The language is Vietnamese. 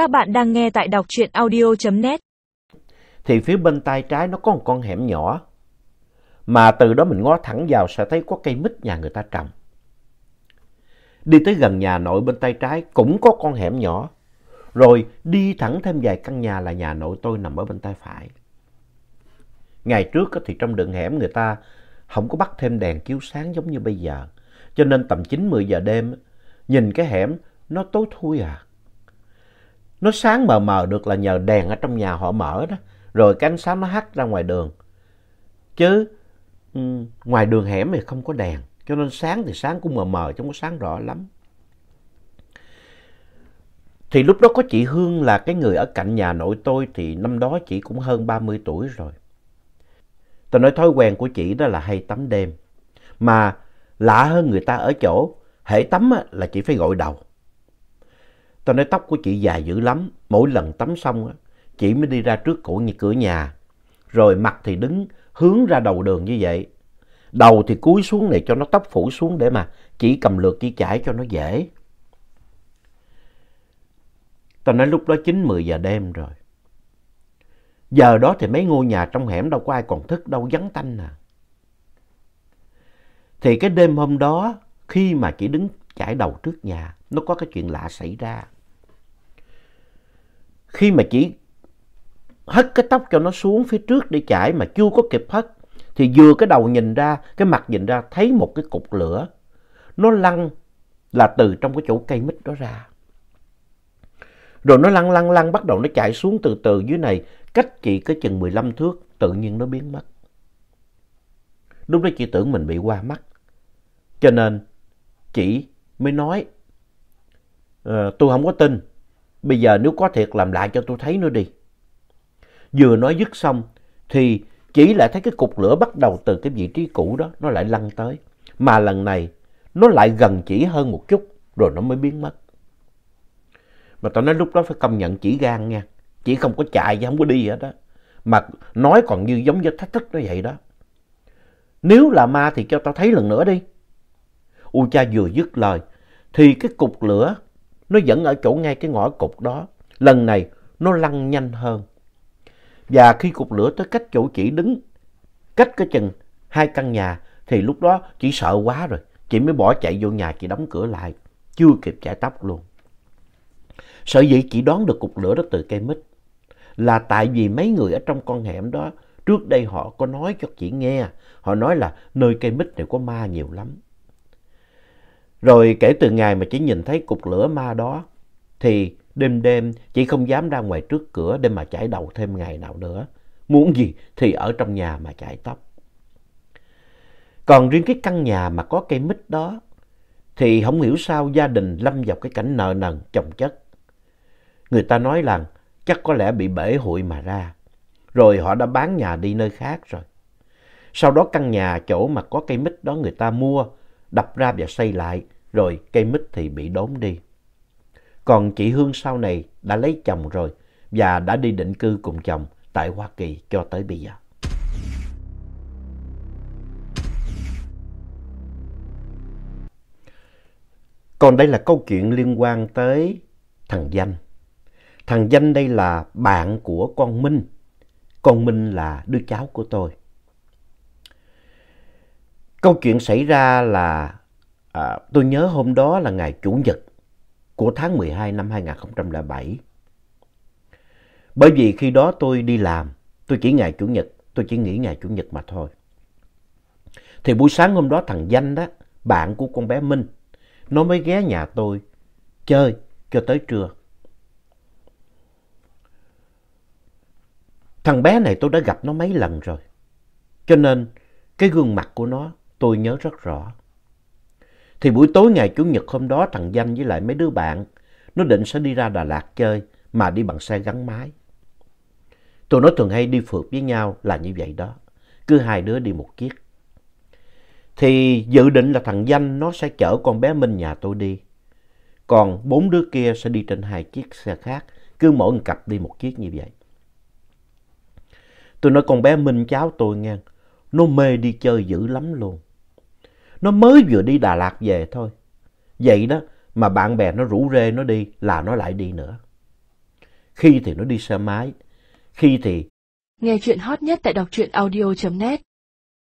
Các bạn đang nghe tại đọc truyện audio.net. Thì phía bên tay trái nó có một con hẻm nhỏ. Mà từ đó mình ngó thẳng vào sẽ thấy có cây mít nhà người ta trồng. Đi tới gần nhà nội bên tay trái cũng có con hẻm nhỏ. Rồi đi thẳng thêm vài căn nhà là nhà nội tôi nằm ở bên tay phải. Ngày trước thì trong đường hẻm người ta không có bắt thêm đèn chiếu sáng giống như bây giờ. Cho nên tầm 9-10 giờ đêm, nhìn cái hẻm nó tối thui à. Nó sáng mờ mờ được là nhờ đèn ở trong nhà họ mở đó. Rồi cái ánh sáng nó hắt ra ngoài đường. Chứ ừ, ngoài đường hẻm thì không có đèn. Cho nên sáng thì sáng cũng mờ mờ, chứ không có sáng rõ lắm. Thì lúc đó có chị Hương là cái người ở cạnh nhà nội tôi thì năm đó chị cũng hơn 30 tuổi rồi. Tôi nói thói quen của chị đó là hay tắm đêm. Mà lạ hơn người ta ở chỗ, hễ tắm là chị phải gội đầu. Tôi nói tóc của chị dài dữ lắm, mỗi lần tắm xong á chị mới đi ra trước cửa nhà. Rồi mặt thì đứng hướng ra đầu đường như vậy. Đầu thì cúi xuống này cho nó tóc phủ xuống để mà chỉ cầm lượt chỉ chải cho nó dễ. Tôi nói lúc đó 9-10 giờ đêm rồi. Giờ đó thì mấy ngôi nhà trong hẻm đâu có ai còn thức đâu, vắng tanh à. Thì cái đêm hôm đó, khi mà chị đứng chải đầu trước nhà, nó có cái chuyện lạ xảy ra. Khi mà chị hất cái tóc cho nó xuống phía trước để chải mà chưa có kịp hất, thì vừa cái đầu nhìn ra, cái mặt nhìn ra, thấy một cái cục lửa. Nó lăn là từ trong cái chỗ cây mít đó ra. Rồi nó lăn lăn lăn bắt đầu nó chạy xuống từ từ dưới này, cách chị có chừng 15 thước, tự nhiên nó biến mất. Lúc đó chị tưởng mình bị qua mắt. Cho nên chị mới nói, uh, tôi không có tin, bây giờ nếu có thiệt làm lại cho tôi thấy nữa đi. Vừa nói dứt xong thì chỉ lại thấy cái cục lửa bắt đầu từ cái vị trí cũ đó, nó lại lăn tới. Mà lần này nó lại gần chỉ hơn một chút rồi nó mới biến mất. Mà tao nói lúc đó phải công nhận chỉ gan nha. Chỉ không có chạy chứ không có đi hết đó. Mà nói còn như giống như thách thức nó vậy đó. Nếu là ma thì cho tao thấy lần nữa đi. U cha vừa dứt lời thì cái cục lửa nó vẫn ở chỗ ngay cái ngõ cục đó. Lần này nó lăn nhanh hơn. Và khi cục lửa tới cách chỗ chỉ đứng, cách cái chừng hai căn nhà thì lúc đó chỉ sợ quá rồi. Chị mới bỏ chạy vô nhà chị đóng cửa lại. Chưa kịp chạy tóc luôn. Sợ dĩ chị đoán được cục lửa đó từ cây mít là tại vì mấy người ở trong con hẻm đó trước đây họ có nói cho chị nghe. Họ nói là nơi cây mít này có ma nhiều lắm. Rồi kể từ ngày mà chị nhìn thấy cục lửa ma đó thì đêm đêm chị không dám ra ngoài trước cửa để mà chải đầu thêm ngày nào nữa. Muốn gì thì ở trong nhà mà chải tóc. Còn riêng cái căn nhà mà có cây mít đó thì không hiểu sao gia đình lâm vào cái cảnh nợ nần chồng chất. Người ta nói rằng chắc có lẽ bị bể hụi mà ra. Rồi họ đã bán nhà đi nơi khác rồi. Sau đó căn nhà chỗ mà có cây mít đó người ta mua, đập ra và xây lại, rồi cây mít thì bị đốn đi. Còn chị Hương sau này đã lấy chồng rồi và đã đi định cư cùng chồng tại Hoa Kỳ cho tới bây giờ. Còn đây là câu chuyện liên quan tới thằng Danh. Thằng Danh đây là bạn của con Minh. Con Minh là đứa cháu của tôi. Câu chuyện xảy ra là à, tôi nhớ hôm đó là ngày Chủ nhật của tháng 12 năm 2007. Bởi vì khi đó tôi đi làm, tôi chỉ ngày Chủ nhật, tôi chỉ nghỉ ngày Chủ nhật mà thôi. Thì buổi sáng hôm đó thằng Danh đó, bạn của con bé Minh, nó mới ghé nhà tôi chơi cho tới trưa. Thằng bé này tôi đã gặp nó mấy lần rồi. Cho nên cái gương mặt của nó tôi nhớ rất rõ. Thì buổi tối ngày Chủ nhật hôm đó, thằng Danh với lại mấy đứa bạn, nó định sẽ đi ra Đà Lạt chơi, mà đi bằng xe gắn máy. Tụi nó thường hay đi phượt với nhau là như vậy đó. Cứ hai đứa đi một chiếc. Thì dự định là thằng Danh nó sẽ chở con bé Minh nhà tôi đi. Còn bốn đứa kia sẽ đi trên hai chiếc xe khác. Cứ mỗi một cặp đi một chiếc như vậy. Tôi nói, con bé Minh cháu tôi nghe. Nó mê đi chơi dữ lắm luôn. Nó mới vừa đi Đà Lạt về thôi. Vậy đó mà bạn bè nó rủ rê nó đi là nó lại đi nữa. khi thì nó đi xe máy, khi thì Nghe chuyện hot nhất tại đọc truyện audio.net